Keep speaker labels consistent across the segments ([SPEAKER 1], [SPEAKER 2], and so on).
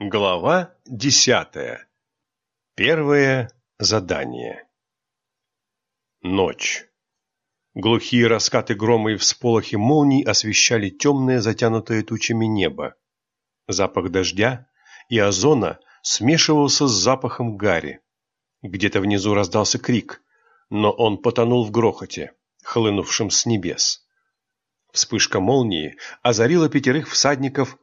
[SPEAKER 1] Глава десятая. Первое задание. Ночь. Глухие раскаты грома и всполохи молний освещали темное, затянутое тучами небо. Запах дождя и озона смешивался с запахом гари. Где-то внизу раздался крик, но он потонул в грохоте, хлынувшем с небес. Вспышка молнии озарила пятерых всадников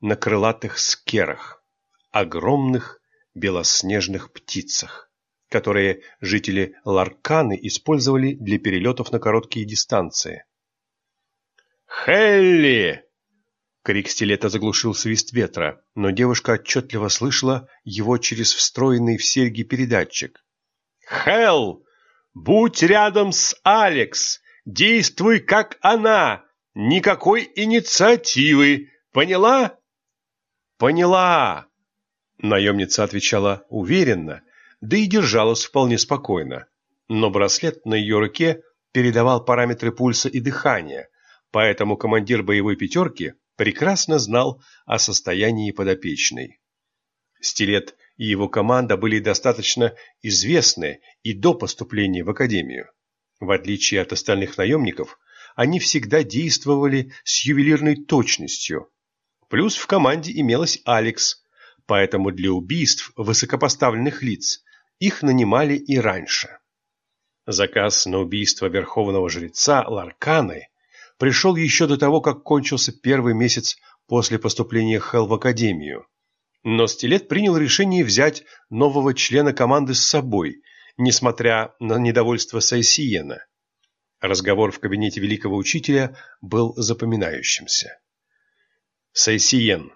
[SPEAKER 1] на крылатых скерах, огромных белоснежных птицах, которые жители Ларканы использовали для перелетов на короткие дистанции. «Хелли!» Крик стилета заглушил свист ветра, но девушка отчетливо слышала его через встроенный в серьги передатчик. «Хелл! Будь рядом с Алекс! Действуй, как она! Никакой инициативы! Поняла?» «Поняла!» Наемница отвечала уверенно, да и держалась вполне спокойно. Но браслет на ее руке передавал параметры пульса и дыхания, поэтому командир боевой пятерки прекрасно знал о состоянии подопечной. Стилет и его команда были достаточно известны и до поступления в академию. В отличие от остальных наемников, они всегда действовали с ювелирной точностью, Плюс в команде имелась Алекс, поэтому для убийств высокопоставленных лиц их нанимали и раньше. Заказ на убийство верховного жреца Ларканы пришел еще до того, как кончился первый месяц после поступления Хел в Академию. Но Стилет принял решение взять нового члена команды с собой, несмотря на недовольство Сайсиена. Разговор в кабинете великого учителя был запоминающимся. Сайсиен.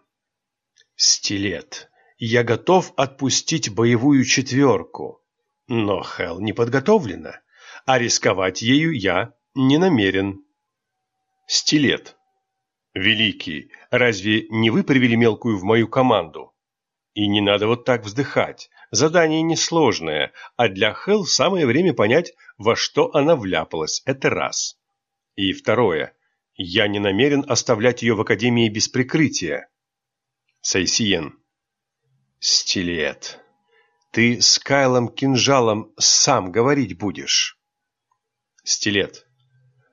[SPEAKER 1] Стилет. Я готов отпустить боевую четверку. Но Хел не подготовлена, а рисковать ею я не намерен. Стилет. Великий, разве не вы привели мелкую в мою команду? И не надо вот так вздыхать. Задание несложное, а для Хел самое время понять, во что она вляпалась. Это раз. И второе. Я не намерен оставлять ее в Академии без прикрытия. Сайсиен. Стилет. Ты с Кайлом Кинжалом сам говорить будешь. Стилет.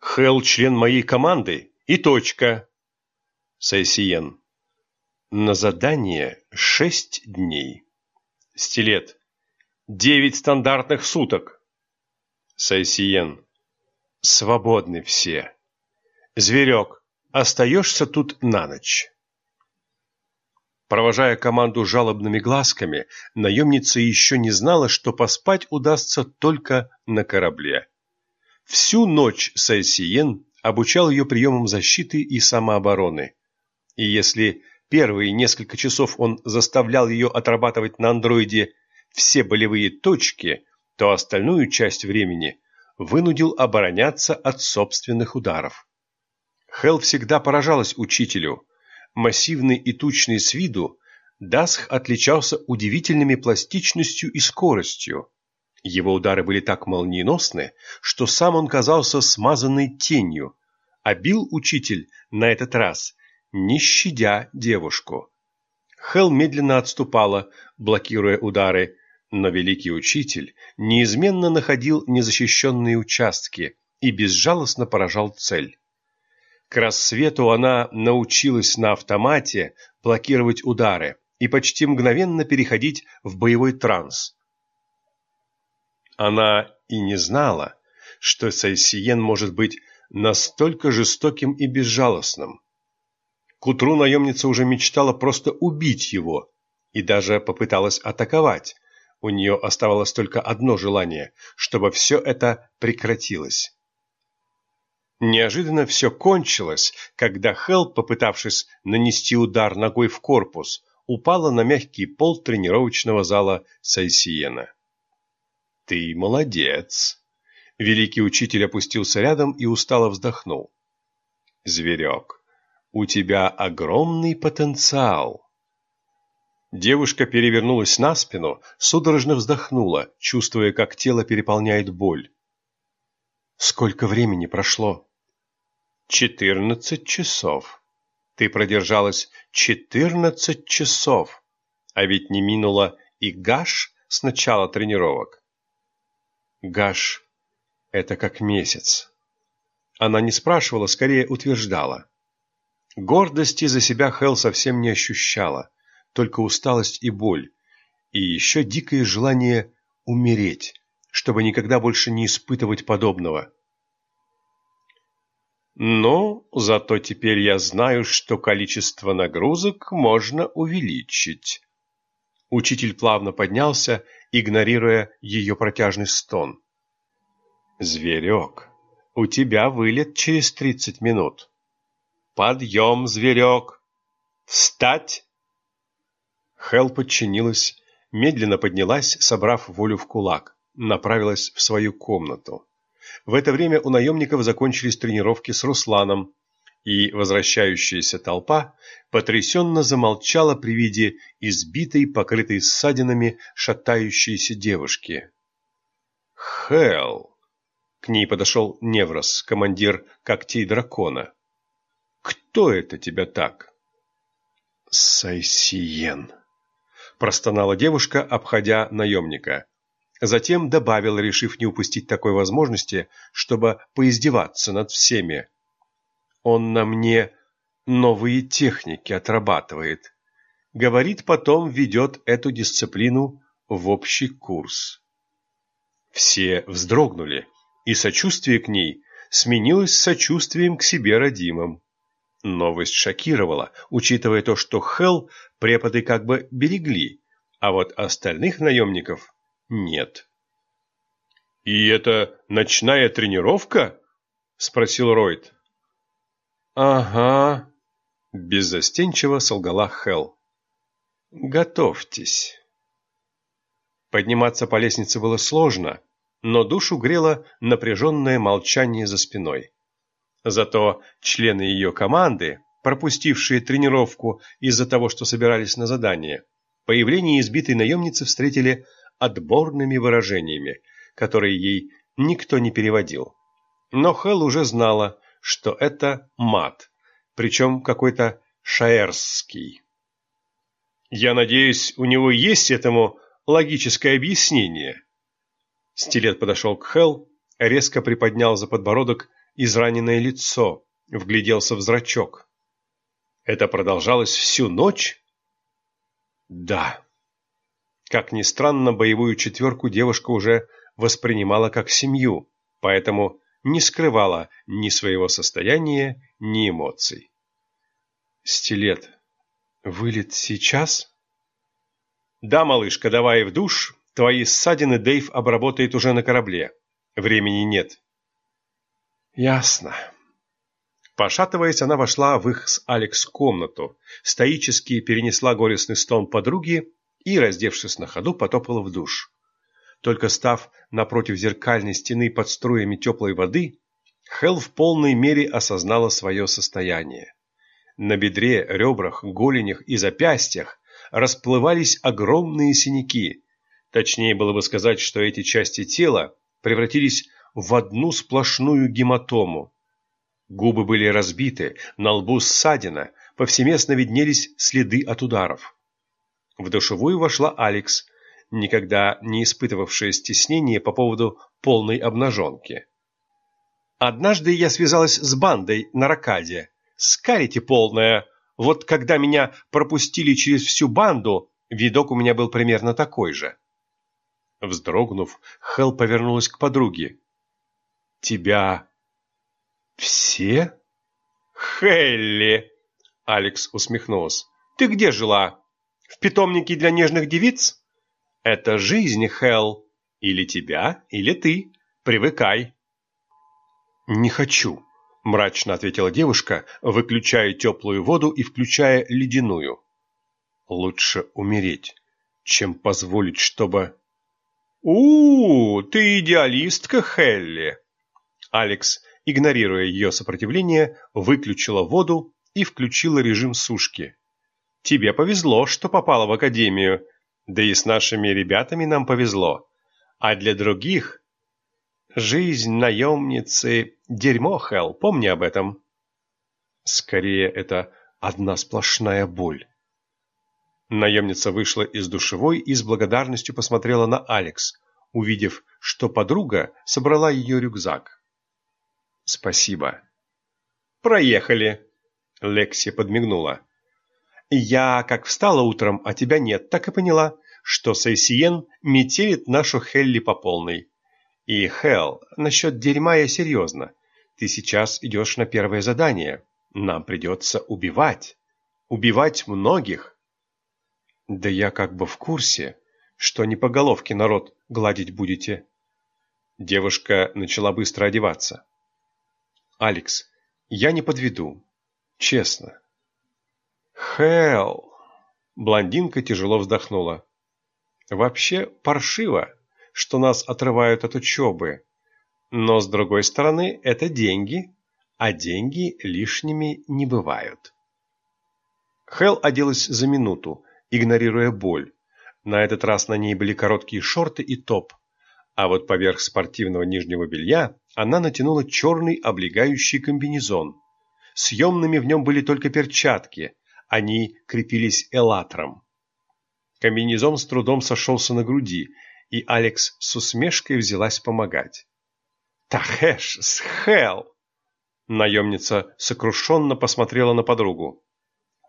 [SPEAKER 1] Хелл член моей команды и точка. Сайсиен. На задание шесть дней. Стилет. Девять стандартных суток. Сайсиен. Свободны все. Зверек, остаешься тут на ночь. Провожая команду жалобными глазками, наемница еще не знала, что поспать удастся только на корабле. Всю ночь Сайсиен обучал ее приемам защиты и самообороны. И если первые несколько часов он заставлял ее отрабатывать на андроиде все болевые точки, то остальную часть времени вынудил обороняться от собственных ударов. Хел всегда поражалась учителю. Массивный и тучный с виду, Дасх отличался удивительными пластичностью и скоростью. Его удары были так молниеносны, что сам он казался смазанной тенью, а бил учитель на этот раз, не щадя девушку. Хел медленно отступала, блокируя удары, но великий учитель неизменно находил незащищенные участки и безжалостно поражал цель. К рассвету она научилась на автомате блокировать удары и почти мгновенно переходить в боевой транс. Она и не знала, что Сайсиен может быть настолько жестоким и безжалостным. К утру наемница уже мечтала просто убить его и даже попыталась атаковать. У нее оставалось только одно желание, чтобы все это прекратилось. Неожиданно все кончилось, когда Хелл, попытавшись нанести удар ногой в корпус, упала на мягкий пол тренировочного зала Сайсиена. «Ты молодец!» Великий учитель опустился рядом и устало вздохнул. «Зверек, у тебя огромный потенциал!» Девушка перевернулась на спину, судорожно вздохнула, чувствуя, как тело переполняет боль. «Сколько времени прошло?» Четырнадцать часов. Ты продержалась четырнадцать часов. А ведь не минуло и гаш с начала тренировок. Гаш — это как месяц. Она не спрашивала, скорее утверждала. Гордости за себя Хел совсем не ощущала, только усталость и боль, и еще дикое желание умереть, чтобы никогда больше не испытывать подобного. Но зато теперь я знаю, что количество нагрузок можно увеличить. Учитель плавно поднялся, игнорируя ее протяжный стон. «Зверек, у тебя вылет через тридцать минут. Подъем, зверек! Встать!» Хел подчинилась, медленно поднялась, собрав волю в кулак, направилась в свою комнату. В это время у наемников закончились тренировки с Русланом, и возвращающаяся толпа потрясенно замолчала при виде избитой, покрытой ссадинами, шатающейся девушки. «Хелл!» К ней подошел Неврос, командир когтей дракона. «Кто это тебя так?» «Сайсиен», — простонала девушка, обходя наемника. Затем добавил, решив не упустить такой возможности, чтобы поиздеваться над всеми. «Он на мне новые техники отрабатывает. Говорит, потом ведет эту дисциплину в общий курс». Все вздрогнули, и сочувствие к ней сменилось сочувствием к себе родимым. Новость шокировала, учитывая то, что Хелл преподы как бы берегли, а вот остальных наемников нет. «И это ночная тренировка?» – спросил Ройд. «Ага», – беззастенчиво солгала Хелл. «Готовьтесь». Подниматься по лестнице было сложно, но душу грело напряженное молчание за спиной. Зато члены ее команды, пропустившие тренировку из-за того, что собирались на задание, появление избитой наемницы встретили отборными выражениями, которые ей никто не переводил. Но Хелл уже знала, что это мат, причем какой-то шаерский. «Я надеюсь, у него есть этому логическое объяснение?» Стилет подошел к Хелл, резко приподнял за подбородок израненное лицо, вгляделся в зрачок. Это продолжалось всю ночь? Да. Как ни странно, боевую четверку девушка уже воспринимала как семью, поэтому не скрывала ни своего состояния, ни эмоций. Стилет, вылет сейчас? Да, малышка, давай в душ. Твои ссадины Дейв обработает уже на корабле. Времени нет. Ясно. Пошатываясь, она вошла в их с Алекс комнату, стоически перенесла горестный стон подруги и, раздевшись на ходу, потопала в душ. Только став напротив зеркальной стены под струями теплой воды, Хел в полной мере осознала свое состояние. На бедре, ребрах, голенях и запястьях расплывались огромные синяки. Точнее было бы сказать, что эти части тела превратились в одну сплошную гематому. Губы были разбиты, на лбу ссадина, повсеместно виднелись следы от ударов. В душевую вошла Алекс, никогда не испытывавшая стеснения по поводу полной обнаженки. «Однажды я связалась с бандой на Ракаде. Скарите полная. Вот когда меня пропустили через всю банду, видок у меня был примерно такой же». Вздрогнув, Хел повернулась к подруге. Тебя все? Хелли! Алекс усмехнулся. Ты где жила? В питомнике для нежных девиц? Это жизнь, Хел. Или тебя, или ты. Привыкай. Не хочу, мрачно ответила девушка, выключая теплую воду и включая ледяную. Лучше умереть, чем позволить, чтобы... у, -у, -у ты идеалистка, Хелли. Алекс, игнорируя ее сопротивление, выключила воду и включила режим сушки. «Тебе повезло, что попала в академию. Да и с нашими ребятами нам повезло. А для других...» «Жизнь наемницы — дерьмо, Хелл, помни об этом». «Скорее, это одна сплошная боль». Наемница вышла из душевой и с благодарностью посмотрела на Алекс, увидев, что подруга собрала ее рюкзак. «Спасибо». «Проехали», — Лекси подмигнула. «Я, как встала утром, а тебя нет, так и поняла, что Сейсиен метелит нашу Хелли по полной. И, Хел, насчет дерьма я серьезно. Ты сейчас идешь на первое задание. Нам придется убивать. Убивать многих. Да я как бы в курсе, что не по головке народ гладить будете. Девушка начала быстро одеваться. Алекс, я не подведу. Честно. Хелл. Блондинка тяжело вздохнула. Вообще паршиво, что нас отрывают от учебы. Но, с другой стороны, это деньги, а деньги лишними не бывают. Хелл оделась за минуту, игнорируя боль. На этот раз на ней были короткие шорты и топ, а вот поверх спортивного нижнего белья она натянула черный облегающий комбинезон. Съемными в нем были только перчатки, они крепились элатром. Комбинезон с трудом сошелся на груди, и Алекс с усмешкой взялась помогать. «Тахэш, схел!» Наемница сокрушенно посмотрела на подругу.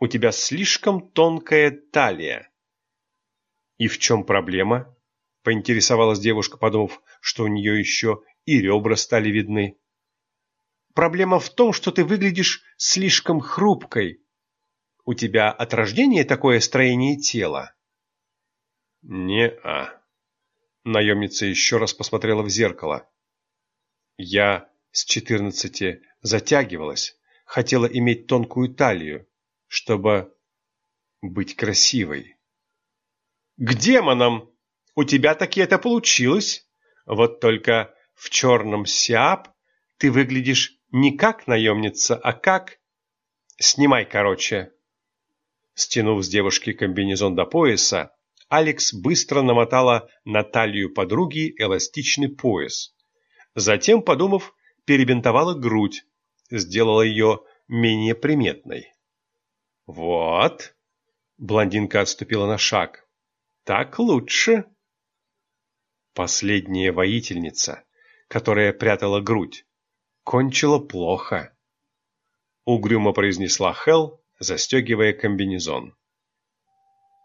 [SPEAKER 1] «У тебя слишком тонкая талия». «И в чем проблема?» — поинтересовалась девушка, подумав, что у нее еще и ребра стали видны. «Проблема в том, что ты выглядишь слишком хрупкой. У тебя от рождения такое строение тела?» «Не-а». Наемница еще раз посмотрела в зеркало. «Я с четырнадцати затягивалась, хотела иметь тонкую талию, чтобы быть красивой». «К демонам! У тебя таки это получилось! Вот только в черном сиап ты выглядишь не как наемница, а как... Снимай, короче!» Стянув с девушки комбинезон до пояса, Алекс быстро намотала на талию подруги эластичный пояс. Затем, подумав, перебинтовала грудь, сделала ее менее приметной. «Вот!» — блондинка отступила на шаг. «Так лучше!» Последняя воительница, которая прятала грудь, кончила плохо. Угрюмо произнесла Хел, застегивая комбинезон.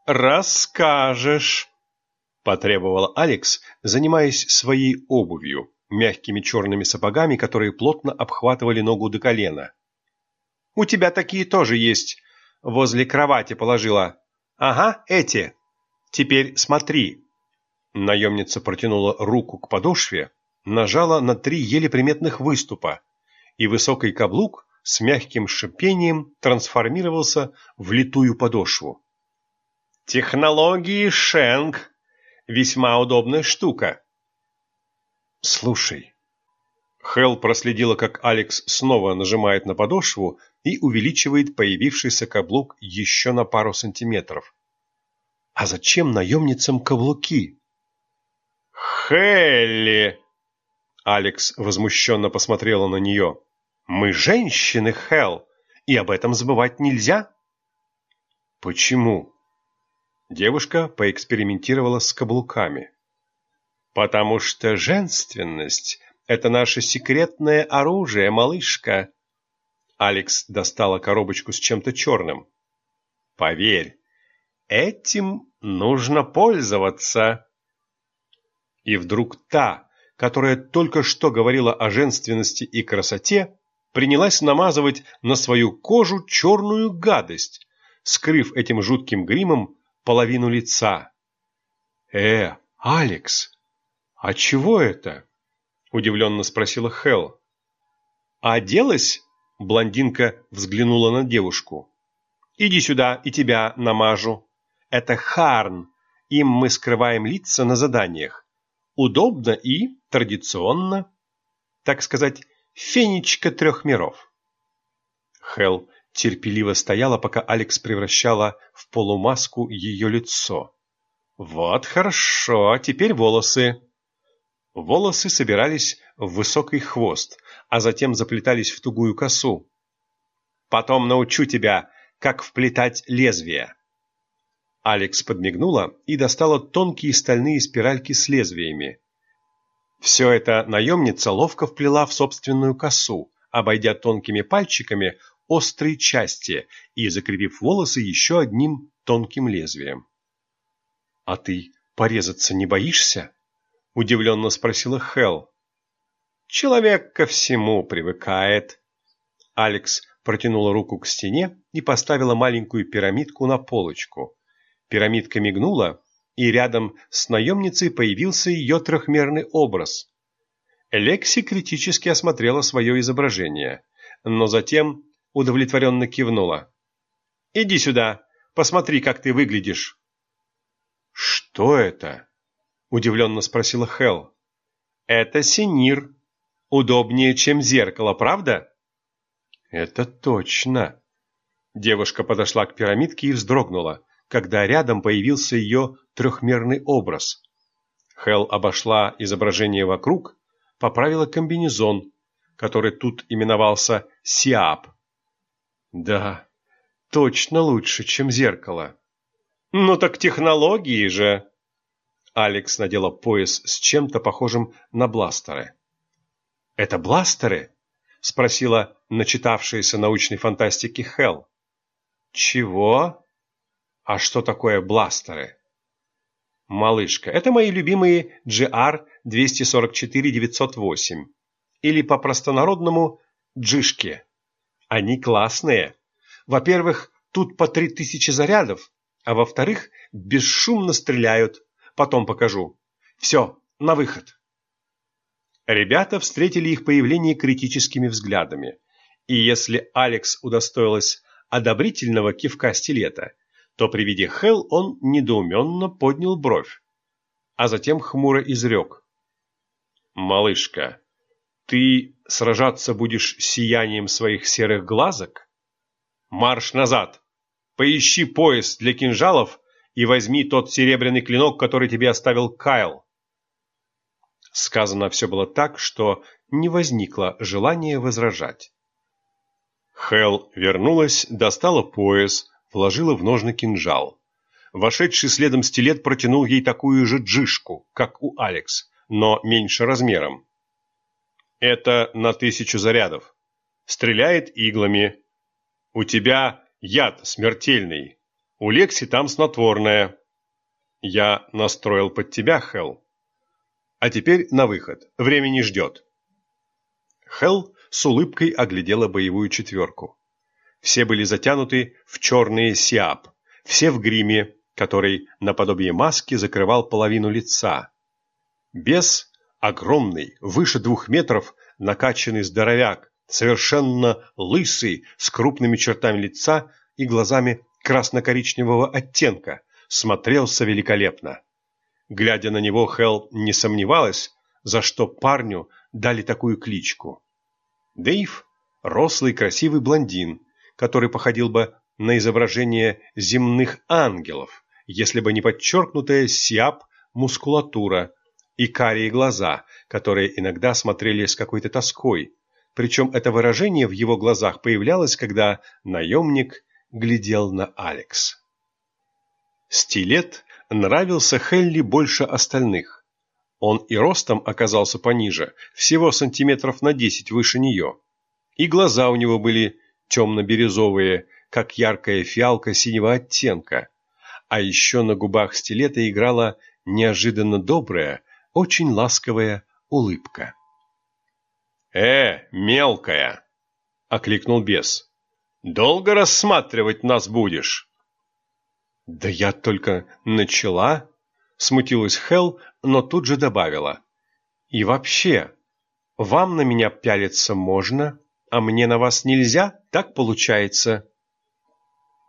[SPEAKER 1] «Расскажешь!» — потребовал Алекс, занимаясь своей обувью, мягкими черными сапогами, которые плотно обхватывали ногу до колена. «У тебя такие тоже есть. Возле кровати положила. Ага, эти. Теперь смотри». Наемница протянула руку к подошве, нажала на три еле приметных выступа, и высокий каблук с мягким шипением трансформировался в литую подошву. Технологии Шенк – весьма удобная штука. Слушай. Хел проследила, как Алекс снова нажимает на подошву и увеличивает появившийся каблук еще на пару сантиметров. А зачем наемницам каблуки? Хелли! Алекс возмущенно посмотрела на нее. Мы женщины, Хел, и об этом забывать нельзя. Почему? Девушка поэкспериментировала с каблуками. «Потому что женственность — это наше секретное оружие, малышка!» Алекс достала коробочку с чем-то черным. «Поверь, этим нужно пользоваться!» И вдруг та, которая только что говорила о женственности и красоте, принялась намазывать на свою кожу черную гадость, скрыв этим жутким гримом половину лица. «Э, Алекс, а чего это?» – удивленно спросила Хел. «Оделась?» – блондинка взглянула на девушку. «Иди сюда, и тебя намажу. Это Харн, им мы скрываем лица на заданиях. Удобно и традиционно. Так сказать, фенечка трех миров». Хел терпеливо стояла, пока Алекс превращала в полумаску ее лицо. «Вот хорошо, теперь волосы». Волосы собирались в высокий хвост, а затем заплетались в тугую косу. «Потом научу тебя, как вплетать лезвие». Алекс подмигнула и достала тонкие стальные спиральки с лезвиями. Все это наемница ловко вплела в собственную косу, обойдя тонкими пальчиками острые части и закрепив волосы еще одним тонким лезвием. — А ты порезаться не боишься? — удивленно спросила Хелл. — Человек ко всему привыкает. Алекс протянула руку к стене и поставила маленькую пирамидку на полочку. Пирамидка мигнула, и рядом с наемницей появился ее трехмерный образ. Лекси критически осмотрела свое изображение, но затем удовлетворенно кивнула. «Иди сюда, посмотри, как ты выглядишь». «Что это?» – удивленно спросила Хел. «Это синир. Удобнее, чем зеркало, правда?» «Это точно!» Девушка подошла к пирамидке и вздрогнула, когда рядом появился ее трехмерный образ. Хел обошла изображение вокруг, поправила комбинезон, который тут именовался Сиап. Да, точно лучше, чем зеркало. Ну так технологии же. Алекс надела пояс с чем-то похожим на бластеры. Это бластеры? спросила начитавшаяся научной фантастики Хел. Чего? А что такое бластеры? Малышка, это мои любимые GR-244-908 или по-простонародному джишки. Они классные. Во-первых, тут по три тысячи зарядов, а во-вторых, бесшумно стреляют. Потом покажу. Все, на выход. Ребята встретили их появление критическими взглядами. И если Алекс удостоилась одобрительного кивка стилета, то при виде Хел он недоуменно поднял бровь, а затем хмуро изрек. «Малышка, ты сражаться будешь сиянием своих серых глазок? Марш назад! Поищи пояс для кинжалов и возьми тот серебряный клинок, который тебе оставил Кайл. Сказано все было так, что не возникло желания возражать. Хел вернулась, достала пояс, вложила в ножны кинжал. Вошедший следом стилет протянул ей такую же джишку, как у Алекс, но меньше размером. Это на тысячу зарядов. Стреляет иглами. У тебя яд смертельный. У Лекси там снотворное. Я настроил под тебя, Хел. А теперь на выход. Время не ждет. Хел с улыбкой оглядела боевую четверку. Все были затянуты в черные сиап, все в гриме, который наподобие маски закрывал половину лица. Бес Огромный, выше двух метров, накачанный здоровяк, совершенно лысый, с крупными чертами лица и глазами красно-коричневого оттенка, смотрелся великолепно. Глядя на него, Хелл не сомневалась, за что парню дали такую кличку. Дэйв – рослый красивый блондин, который походил бы на изображение земных ангелов, если бы не подчеркнутая сиап мускулатура – и карие глаза, которые иногда смотрели с какой-то тоской. Причем это выражение в его глазах появлялось, когда наемник глядел на Алекс. Стилет нравился Хелли больше остальных. Он и ростом оказался пониже, всего сантиметров на десять выше нее. И глаза у него были темно-бирюзовые, как яркая фиалка синего оттенка. А еще на губах стилета играла неожиданно добрая, очень ласковая улыбка. «Э, мелкая!» — окликнул бес. «Долго рассматривать нас будешь?» «Да я только начала», — смутилась Хел, но тут же добавила. «И вообще, вам на меня пялиться можно, а мне на вас нельзя, так получается?»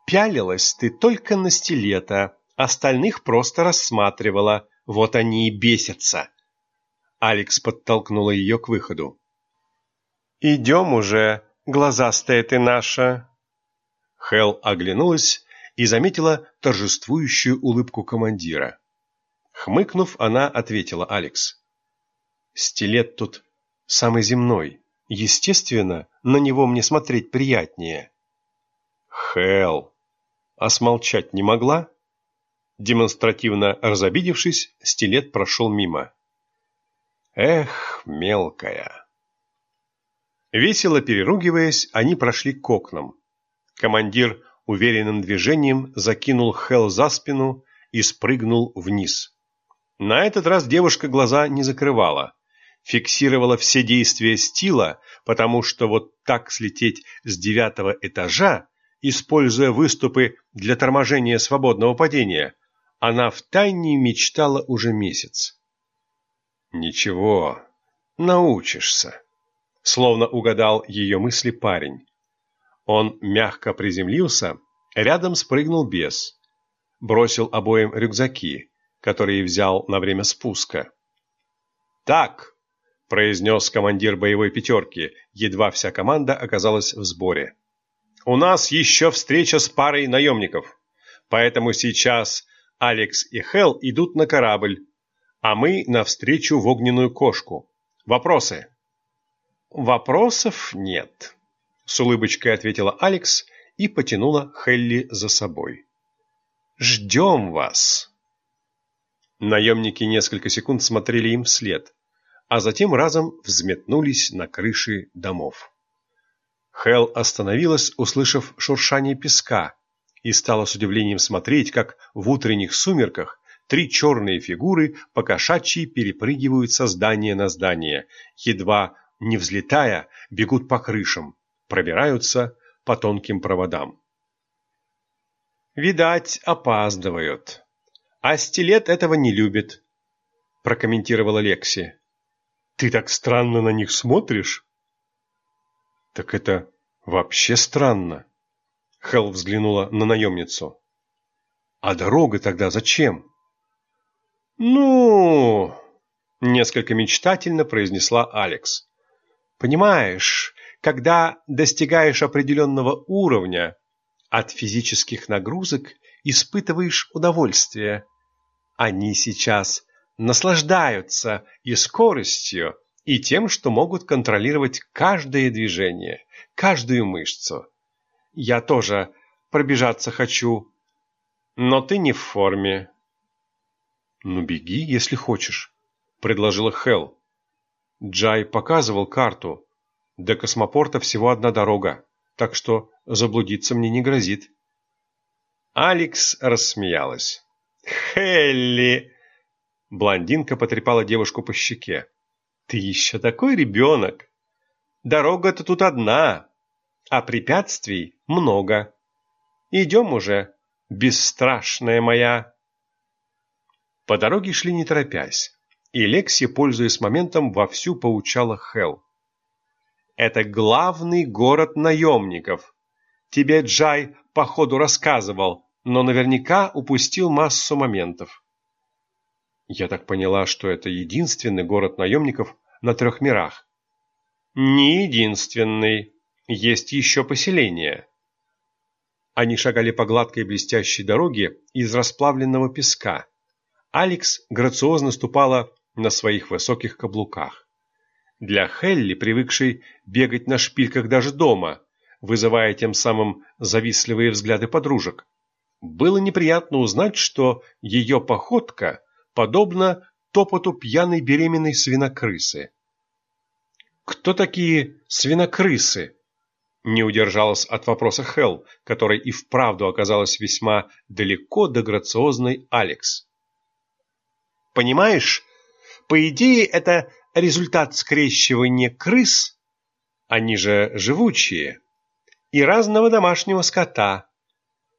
[SPEAKER 1] «Пялилась ты только на стилета, остальных просто рассматривала», вот они и бесятся. Алекс подтолкнула ее к выходу. «Идем уже, глазастая ты наша!» Хел оглянулась и заметила торжествующую улыбку командира. Хмыкнув, она ответила Алекс. «Стилет тут самый земной. Естественно, на него мне смотреть приятнее». «Хел, а смолчать не могла?» Демонстративно разобидевшись, стилет прошел мимо. Эх, мелкая. Весело переругиваясь, они прошли к окнам. Командир уверенным движением закинул Хел за спину и спрыгнул вниз. На этот раз девушка глаза не закрывала, фиксировала все действия стила, потому что вот так слететь с девятого этажа, используя выступы для торможения свободного падения, она втайне мечтала уже месяц. «Ничего, научишься», — словно угадал ее мысли парень. Он мягко приземлился, рядом спрыгнул бес, бросил обоим рюкзаки, которые взял на время спуска. «Так», — произнес командир боевой пятерки, едва вся команда оказалась в сборе. «У нас еще встреча с парой наемников, поэтому сейчас Алекс и Хел идут на корабль, а мы навстречу в огненную кошку. Вопросы? Вопросов нет, с улыбочкой ответила Алекс и потянула Хелли за собой. Ждем вас. Наемники несколько секунд смотрели им вслед, а затем разом взметнулись на крыши домов. Хел остановилась, услышав шуршание песка, и стала с удивлением смотреть, как в утренних сумерках Три черные фигуры покошачьи перепрыгивают со здания на здание, едва не взлетая, бегут по крышам, пробираются по тонким проводам. «Видать, опаздывают. А стилет этого не любит», – прокомментировала Лекси. «Ты так странно на них смотришь?» «Так это вообще странно», – Хелл взглянула на наемницу. «А дорога тогда зачем?» «Ну...» — несколько мечтательно произнесла Алекс. «Понимаешь, когда достигаешь определенного уровня, от физических нагрузок испытываешь удовольствие. Они сейчас наслаждаются и скоростью, и тем, что могут контролировать каждое движение, каждую мышцу. Я тоже пробежаться хочу, но ты не в форме, «Ну беги, если хочешь», — предложила Хел. Джай показывал карту. До космопорта всего одна дорога, так что заблудиться мне не грозит. Алекс рассмеялась. «Хелли!» Блондинка потрепала девушку по щеке. «Ты еще такой ребенок! Дорога-то тут одна, а препятствий много. Идем уже, бесстрашная моя!» По дороге шли не торопясь, и Лекси, пользуясь моментом, вовсю поучала Хел. «Это главный город наемников. Тебе Джай, походу, рассказывал, но наверняка упустил массу моментов». Я так поняла, что это единственный город наемников на трех мирах. Не единственный. Есть еще поселение. Они шагали по гладкой блестящей дороге из расплавленного песка, Алекс грациозно ступала на своих высоких каблуках. Для Хелли, привыкшей бегать на шпильках даже дома, вызывая тем самым завистливые взгляды подружек, было неприятно узнать, что ее походка подобна топоту пьяной беременной свинокрысы. «Кто такие свинокрысы?» Не удержалась от вопроса Хелл, которой и вправду оказалась весьма далеко до грациозной Алекс. Понимаешь, по идее это результат скрещивания крыс, они же живучие, и разного домашнего скота.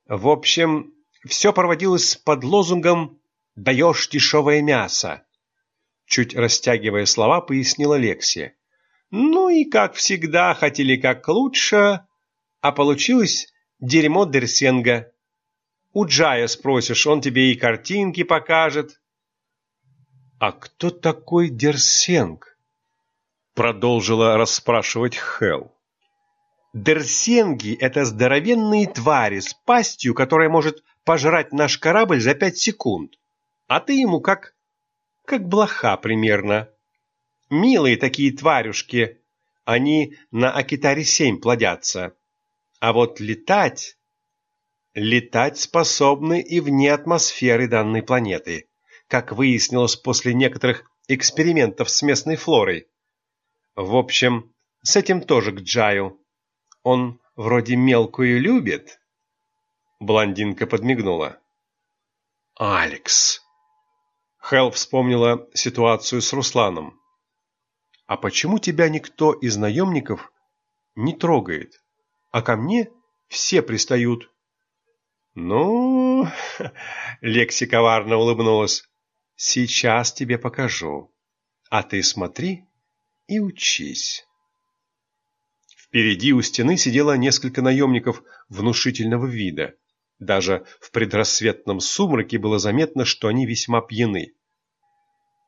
[SPEAKER 1] В общем, все проводилось под лозунгом «даешь дешевое мясо». Чуть растягивая слова, пояснила Лекси. Ну и, как всегда, хотели как лучше, а получилось дерьмо Дерсенга. У Джая спросишь, он тебе и картинки покажет, «А кто такой Дерсенг?» Продолжила расспрашивать Хел. «Дерсенги — это здоровенные твари с пастью, которая может пожрать наш корабль за пять секунд. А ты ему как... как блоха примерно. Милые такие тварюшки. Они на Акитаре-7 плодятся. А вот летать... летать способны и вне атмосферы данной планеты, как выяснилось после некоторых экспериментов с местной флорой. В общем, с этим тоже к Джаю. Он вроде мелкую любит. Блондинка подмигнула. Алекс. Хелл вспомнила ситуацию с Русланом. А почему тебя никто из наемников не трогает, а ко мне все пристают? Ну, Лекси коварно улыбнулась. Сейчас тебе покажу. А ты смотри и учись. Впереди у стены сидело несколько наемников внушительного вида. Даже в предрассветном сумраке было заметно, что они весьма пьяны.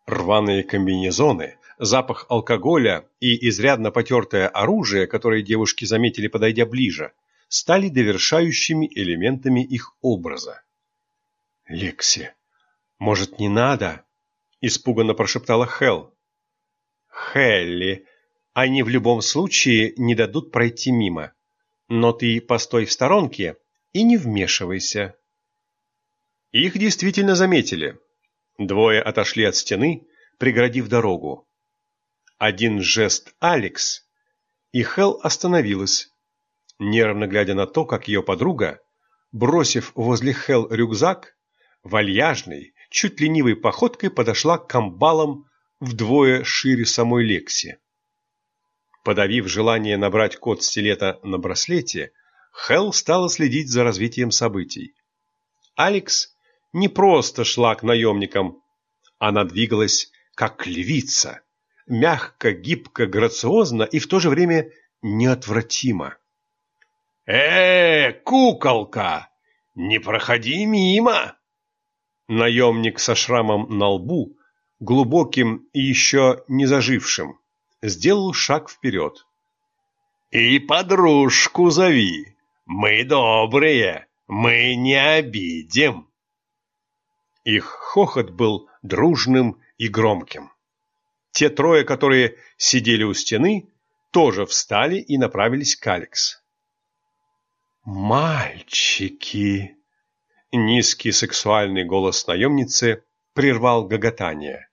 [SPEAKER 1] Рваные комбинезоны, запах алкоголя и изрядно потертое оружие, которое девушки заметили, подойдя ближе, стали довершающими элементами их образа. «Лекси, может, не надо?» – испуганно прошептала Хел. «Хелли, они в любом случае не дадут пройти мимо. Но ты постой в сторонке и не вмешивайся». Их действительно заметили. Двое отошли от стены, преградив дорогу. Один жест Алекс, и Хел остановилась, нервно глядя на то, как ее подруга, бросив возле Хел рюкзак, вальяжной, чуть ленивой походкой подошла к камбалам вдвое шире самой Лекси. Подавив желание набрать код стилета на браслете, Хел стала следить за развитием событий. Алекс не просто шла к наемникам, она двигалась как львица, мягко, гибко, грациозно и в то же время неотвратимо. «Э, куколка, не проходи мимо!» Наемник со шрамом на лбу, глубоким и еще не зажившим, сделал шаг вперед. «И подружку зови, мы добрые, мы не обидим!» Их хохот был дружным и громким. Те трое, которые сидели у стены, тоже встали и направились к Алекс. «Мальчики!» Низкий сексуальный голос наемницы прервал гоготание.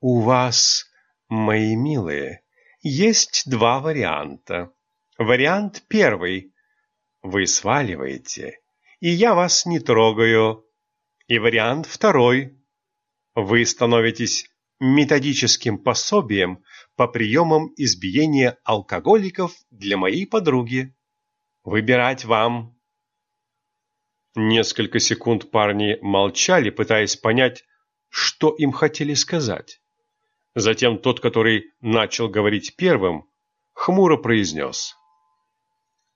[SPEAKER 1] «У вас, мои милые, есть два варианта. Вариант первый. Вы сваливаете, и я вас не трогаю. И вариант второй. Вы становитесь методическим пособием по приемам избиения алкоголиков для моей подруги. Выбирать вам. Несколько секунд парни молчали, пытаясь понять, что им хотели сказать. Затем тот, который начал говорить первым, хмуро произнес.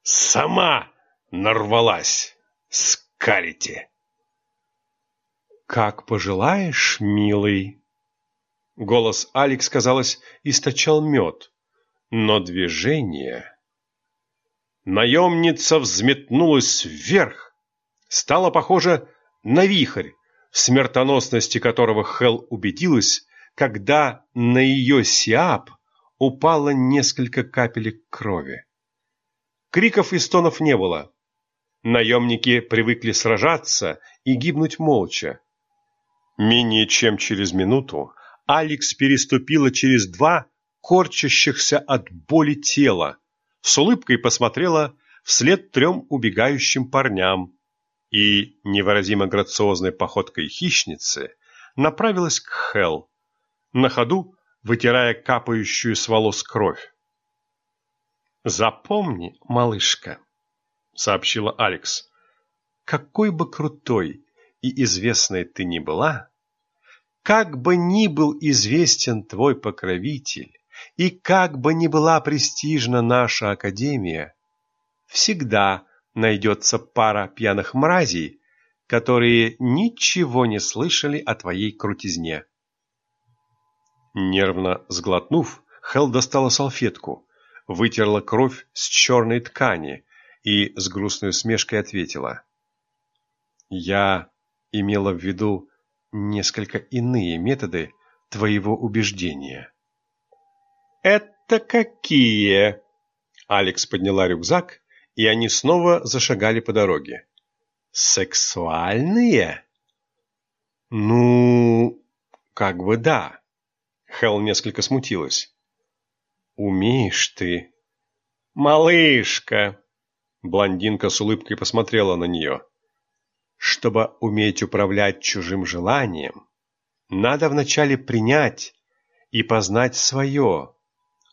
[SPEAKER 1] «Сама нарвалась, скалите!» «Как пожелаешь, милый!» Голос Алекс, казалось, источал мед, но движение... Наемница взметнулась вверх, стала похожа на вихрь, в смертоносности которого Хел убедилась, когда на ее сиап упало несколько капелек крови. Криков и стонов не было. Наемники привыкли сражаться и гибнуть молча. Менее чем через минуту Алекс переступила через два корчащихся от боли тела, с улыбкой посмотрела вслед трем убегающим парням и, невыразимо грациозной походкой хищницы, направилась к Хел, на ходу вытирая капающую с волос кровь. «Запомни, малышка», — сообщила Алекс, — «какой бы крутой и известной ты ни была, как бы ни был известен твой покровитель, и как бы ни была престижна наша академия, всегда найдется пара пьяных мразей, которые ничего не слышали о твоей крутизне. Нервно сглотнув, Хел достала салфетку, вытерла кровь с черной ткани и с грустной усмешкой ответила. «Я имела в виду несколько иные методы твоего убеждения». «Это какие?» Алекс подняла рюкзак, и они снова зашагали по дороге. Сексуальные? Ну, как бы да. Хел несколько смутилась. Умеешь ты. Малышка. Блондинка с улыбкой посмотрела на нее. Чтобы уметь управлять чужим желанием, надо вначале принять и познать свое,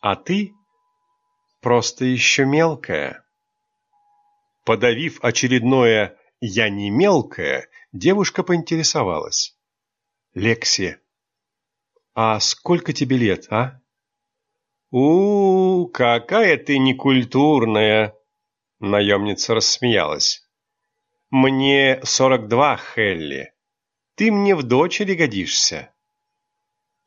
[SPEAKER 1] а ты просто еще мелкая. Подавив очередное «я не мелкая», девушка поинтересовалась. «Лекси, а сколько тебе лет, а?» у, -у, -у какая ты некультурная!» Наемница рассмеялась. «Мне сорок два, Хелли. Ты мне в дочери годишься».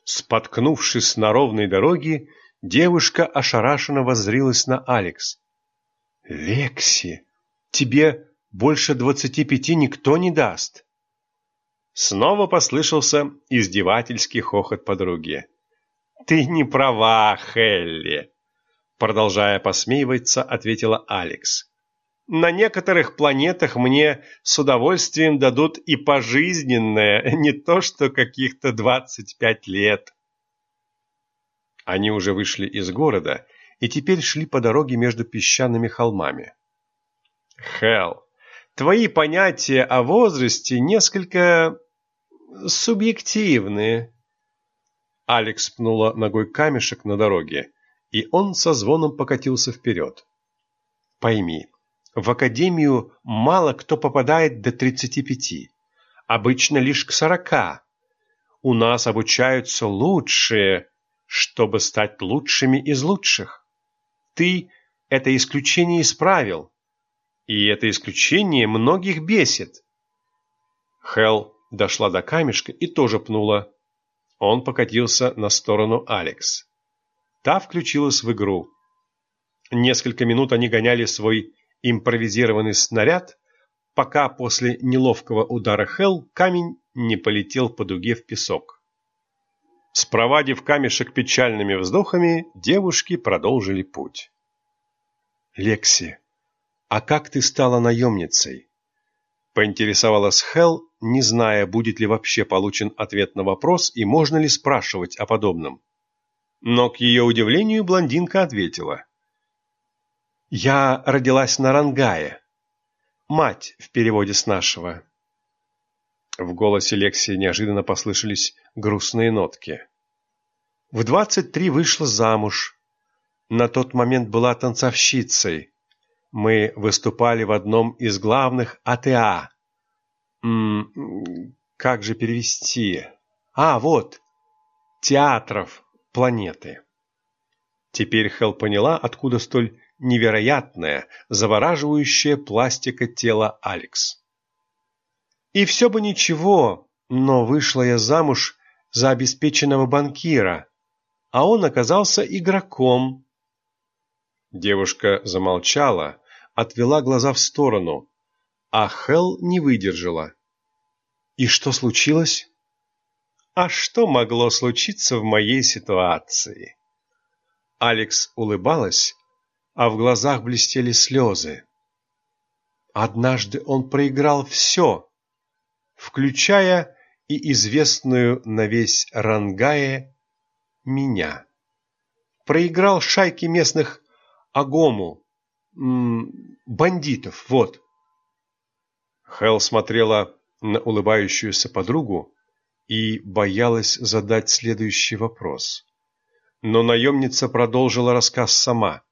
[SPEAKER 1] Споткнувшись на ровной дороге, девушка ошарашенно воззрилась на Алекс. «Лекси, тебе больше двадцати пяти никто не даст!» Снова послышался издевательский хохот подруги. «Ты не права, Хелли!» Продолжая посмеиваться, ответила Алекс. «На некоторых планетах мне с удовольствием дадут и пожизненное, не то что каких-то двадцать пять лет». Они уже вышли из города и теперь шли по дороге между песчаными холмами. «Хелл, твои понятия о возрасте несколько субъективны», Алекс пнула ногой камешек на дороге, и он со звоном покатился вперед. Пойми, в академию мало кто попадает до 35, обычно лишь к 40. У нас обучаются лучшие, чтобы стать лучшими из лучших. Ты это исключение исправил, и это исключение многих бесит. Хел дошла до камешка и тоже пнула. Он покатился на сторону Алекс. Та включилась в игру. Несколько минут они гоняли свой импровизированный снаряд, пока после неловкого удара Хелл камень не полетел по дуге в песок. Спровадив камешек печальными вздохами, девушки продолжили путь. «Лекси, а как ты стала наемницей?» Поинтересовалась Хелл, не зная, будет ли вообще получен ответ на вопрос и можно ли спрашивать о подобном. Но, к ее удивлению, блондинка ответила. «Я родилась на Рангае. Мать в переводе с нашего». В голосе Лекси неожиданно послышались грустные нотки. В двадцать три вышла замуж. На тот момент была танцовщицей. Мы выступали в одном из главных АТА. М -м, как же перевести? А, вот. Театров планеты. Теперь Хел поняла, откуда столь невероятная, завораживающая пластика тела Алекс. И все бы ничего, но вышла я замуж за обеспеченного банкира, а он оказался игроком. Девушка замолчала, отвела глаза в сторону, а Хел не выдержала. И что случилось? А что могло случиться в моей ситуации? Алекс улыбалась, а в глазах блестели слезы. Однажды он проиграл все, включая и известную на весь Рангае меня. Проиграл шайке местных Агому, бандитов, вот. Хел смотрела на улыбающуюся подругу и боялась задать следующий вопрос. Но наемница продолжила рассказ сама.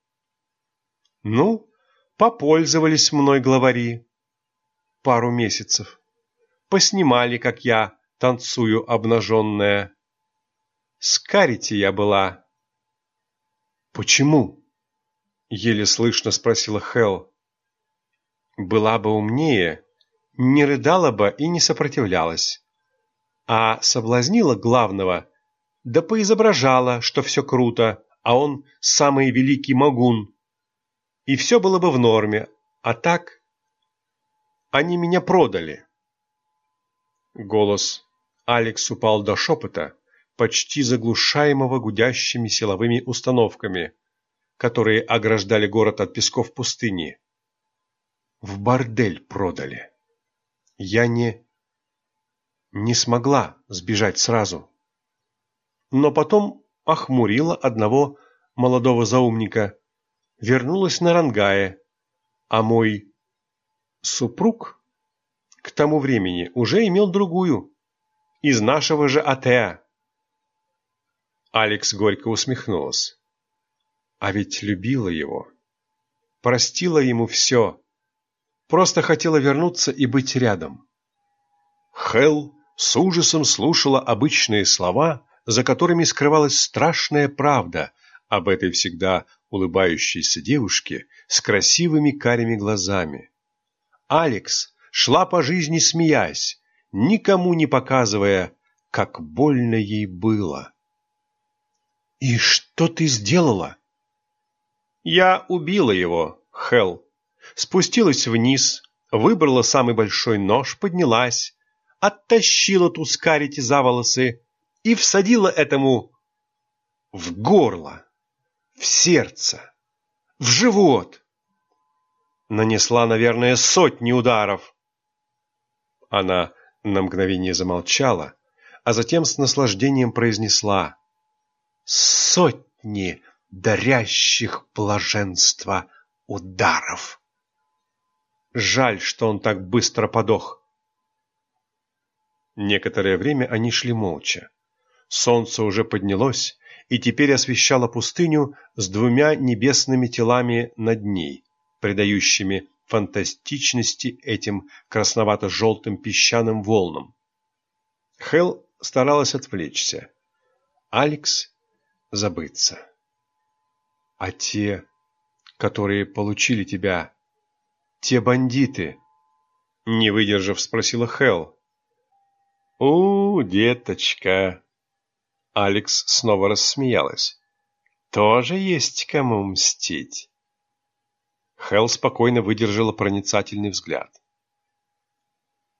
[SPEAKER 1] «Ну, попользовались мной главари. Пару месяцев. Поснимали, как я танцую обнаженная. Скарите я была». «Почему?» — еле слышно спросила Хел. «Была бы умнее, не рыдала бы и не сопротивлялась, а соблазнила главного, да поизображала, что все круто, а он самый великий могун. И все было бы в норме, а так они меня продали». Голос Алекс упал до шепота, почти заглушаемого гудящими силовыми установками, которые ограждали город от песков пустыни. В бордель продали. Я не... не смогла сбежать сразу. Но потом охмурила одного молодого заумника, вернулась на Рангае, а мой супруг к тому времени уже имел другую, из нашего же Атеа. Алекс горько усмехнулась. А ведь любила его, простила ему все, просто хотела вернуться и быть рядом. Хел с ужасом слушала обычные слова, за которыми скрывалась страшная правда об этой всегда улыбающейся девушке с красивыми карими глазами. Алекс шла по жизни смеясь, никому не показывая, как больно ей было. «И что ты сделала?» «Я убила его, Хел. Спустилась вниз, выбрала самый большой нож, поднялась, оттащила Тускарити за волосы и всадила этому в горло, в сердце, в живот. Нанесла, наверное, сотни ударов. Она на мгновение замолчала, а затем с наслаждением произнесла «Сотни дарящих блаженства ударов!» Жаль, что он так быстро подох. Некоторое время они шли молча. Солнце уже поднялось и теперь освещало пустыню с двумя небесными телами над ней, придающими фантастичности этим красновато-желтым песчаным волнам. Хел старалась отвлечься. Алекс — забыться. А те, которые получили тебя, те бандиты, не выдержав, спросила Хел. «У, деточка!» Алекс снова рассмеялась. «Тоже есть кому мстить?» Хел спокойно выдержала проницательный взгляд.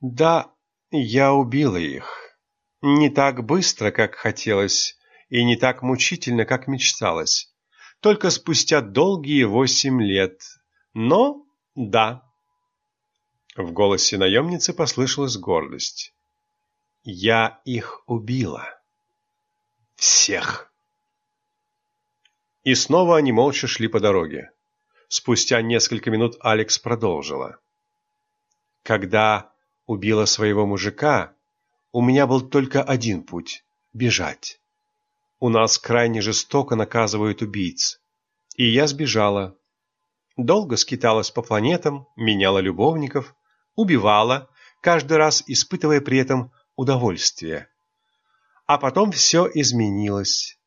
[SPEAKER 1] «Да, я убила их. Не так быстро, как хотелось, и не так мучительно, как мечталось. Только спустя долгие восемь лет. Но да». В голосе наемницы послышалась гордость. «Я их убила. Всех». И снова они молча шли по дороге. Спустя несколько минут Алекс продолжила. «Когда убила своего мужика, у меня был только один путь – бежать. У нас крайне жестоко наказывают убийц. И я сбежала. Долго скиталась по планетам, меняла любовников, убивала, каждый раз испытывая при этом удовольствие. А потом все изменилось,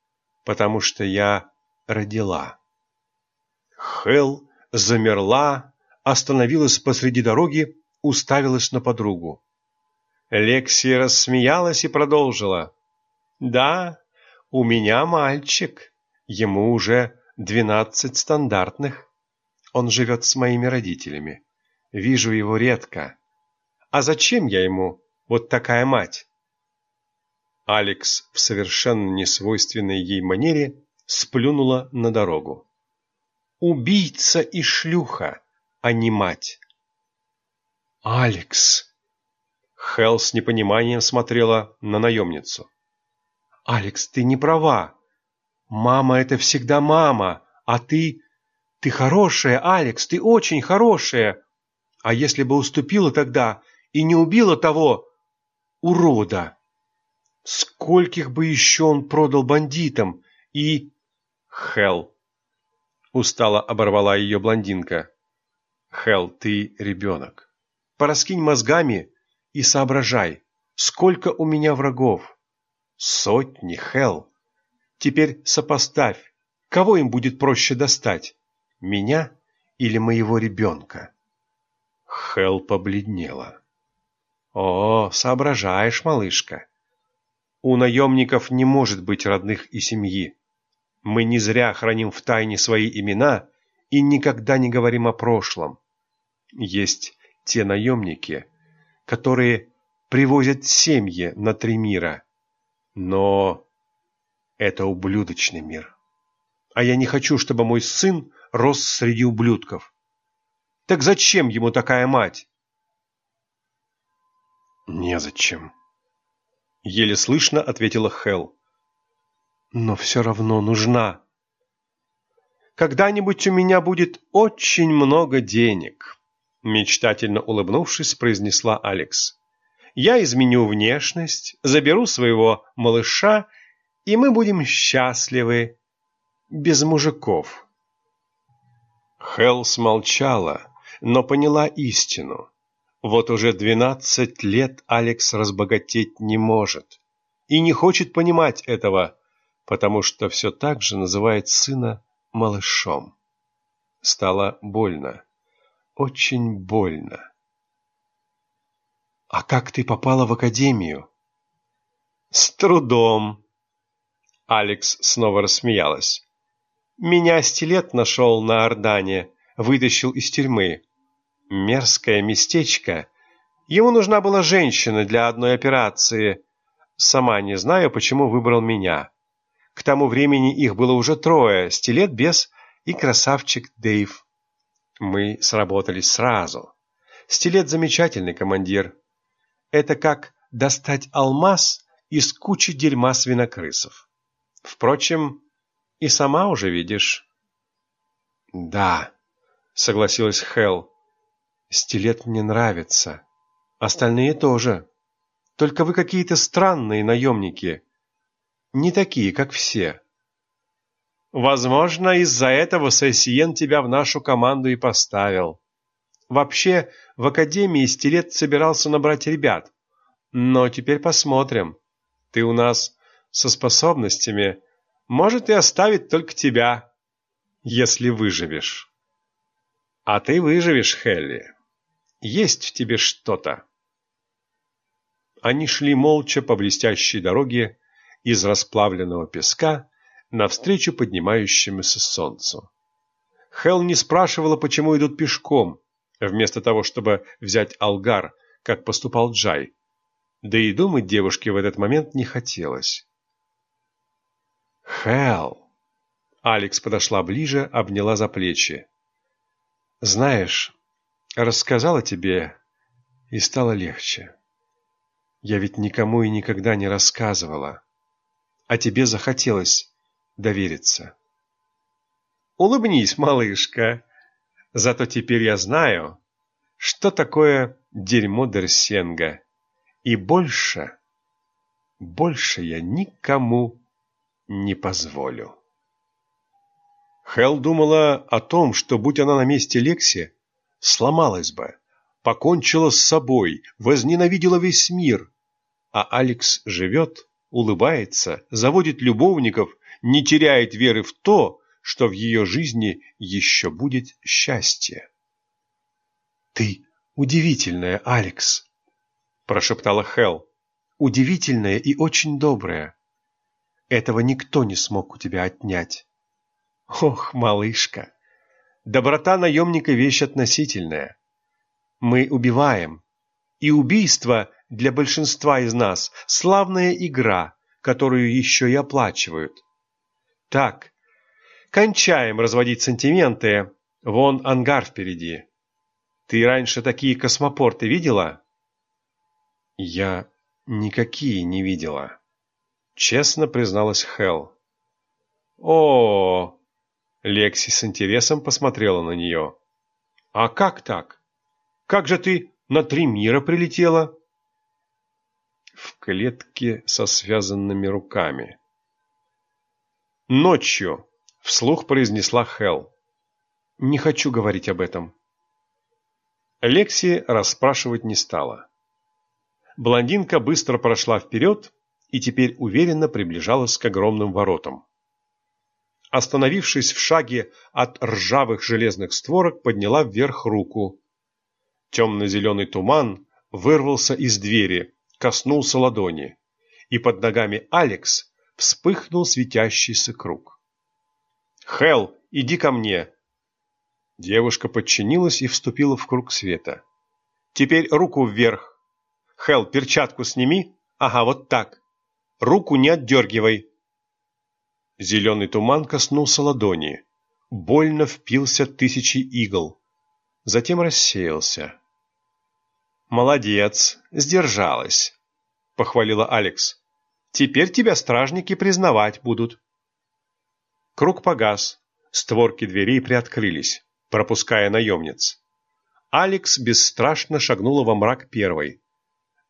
[SPEAKER 1] потому что я родила. Хел замерла, остановилась посреди дороги, уставилась на подругу. Лексия рассмеялась и продолжила. «Да, у меня мальчик. Ему уже двенадцать стандартных. Он живет с моими родителями. Вижу его редко. А зачем я ему вот такая мать?» Алекс в совершенно несвойственной ей манере сплюнула на дорогу убийца и шлюха, а не мать. «Алекс!» Хелл с непониманием смотрела на наемницу. «Алекс, ты не права. Мама — это всегда мама, а ты... Ты хорошая, Алекс, ты очень хорошая. А если бы уступила тогда и не убила того урода? Скольких бы еще он продал бандитам и... Хелл, Устало оборвала ее блондинка. Хел, ты ребенок. Пораскинь мозгами и соображай, сколько у меня врагов. Сотни, Хел. Теперь сопоставь, кого им будет проще достать, меня или моего ребенка? Хел побледнела. О, соображаешь, малышка. У наемников не может быть родных и семьи. Мы не зря храним в тайне свои имена и никогда не говорим о прошлом. Есть те наемники, которые привозят семьи на три мира. Но это ублюдочный мир. А я не хочу, чтобы мой сын рос среди ублюдков. Так зачем ему такая мать? «Незачем», — еле слышно ответила Хел. «Но все равно нужна. Когда-нибудь у меня будет очень много денег», — мечтательно улыбнувшись, произнесла Алекс. «Я изменю внешность, заберу своего малыша, и мы будем счастливы без мужиков». Хел смолчала, но поняла истину. Вот уже двенадцать лет Алекс разбогатеть не может и не хочет понимать этого, потому что все так же называет сына малышом. Стало больно, очень больно. «А как ты попала в академию?» «С трудом!» Алекс снова рассмеялась. Меня стилет нашел на Ордане, вытащил из тюрьмы. Мерзкое местечко. Ему нужна была женщина для одной операции. Сама не знаю, почему выбрал меня. К тому времени их было уже трое, стилет без и красавчик Дэйв. Мы сработались сразу. Стилет замечательный командир. Это как достать алмаз из кучи дерьма свинокрысов. Впрочем, и сама уже видишь. Да, согласилась Хел. Стилет мне нравится. Остальные тоже. Только вы какие-то странные наемники. Не такие, как все. Возможно, из-за этого Сесиен тебя в нашу команду и поставил. Вообще, в Академии Стилет собирался набрать ребят. Но теперь посмотрим. Ты у нас со способностями, может и оставить только тебя, если выживешь. А ты выживешь, Хелли. Есть в тебе что-то. Они шли молча по блестящей дороге из расплавленного песка навстречу поднимающемуся солнцу. Хел не спрашивала, почему идут пешком, вместо того, чтобы взять алгар, как поступал Джай. Да и думать девушке в этот момент не хотелось. Хэл. Алекс подошла ближе, обняла за плечи. Знаешь, рассказала тебе, и стало легче. Я ведь никому и никогда не рассказывала. А тебе захотелось довериться. Улыбнись, малышка. Зато теперь я знаю, что такое дерьмо Дерсенга. И больше, больше я никому не позволю. Хел думала о том, что, будь она на месте Лекси, сломалась бы, покончила с собой, возненавидела весь мир. А Алекс живет, улыбается, заводит любовников, не теряет веры в то, что в ее жизни еще будет счастье. «Ты удивительная, Алекс!» – прошептала Хел. «Удивительная и очень добрая. Этого никто не смог у тебя отнять. Ох, малышка, доброта наемника вещь относительная. Мы убиваем, и убийство для большинства из нас – славная игра, которую еще и оплачивают. Так, кончаем разводить сантименты, вон ангар впереди. Ты раньше такие космопорты видела? Я никакие не видела. Честно призналась Хел. О, Лекси с интересом посмотрела на нее. А как так? Как же ты на три мира прилетела? В клетке со связанными руками. Ночью, вслух произнесла Хел. Не хочу говорить об этом. Лекси расспрашивать не стала. Блондинка быстро прошла вперед и теперь уверенно приближалась к огромным воротам. Остановившись в шаге от ржавых железных створок, подняла вверх руку. Темно-зеленый туман вырвался из двери, коснулся ладони, и под ногами Алекс вспыхнул светящийся круг. «Хелл, иди ко мне!» Девушка подчинилась и вступила в круг света. «Теперь руку вверх. Хелл, перчатку сними. Ага, вот так. Руку не отдергивай. Зеленый туман коснулся ладони. Больно впился тысячи игл. Затем рассеялся. «Молодец, сдержалась», — похвалила Алекс. «Теперь тебя стражники признавать будут». Круг погас, створки дверей приоткрылись, пропуская наемниц. Алекс бесстрашно шагнула во мрак первой,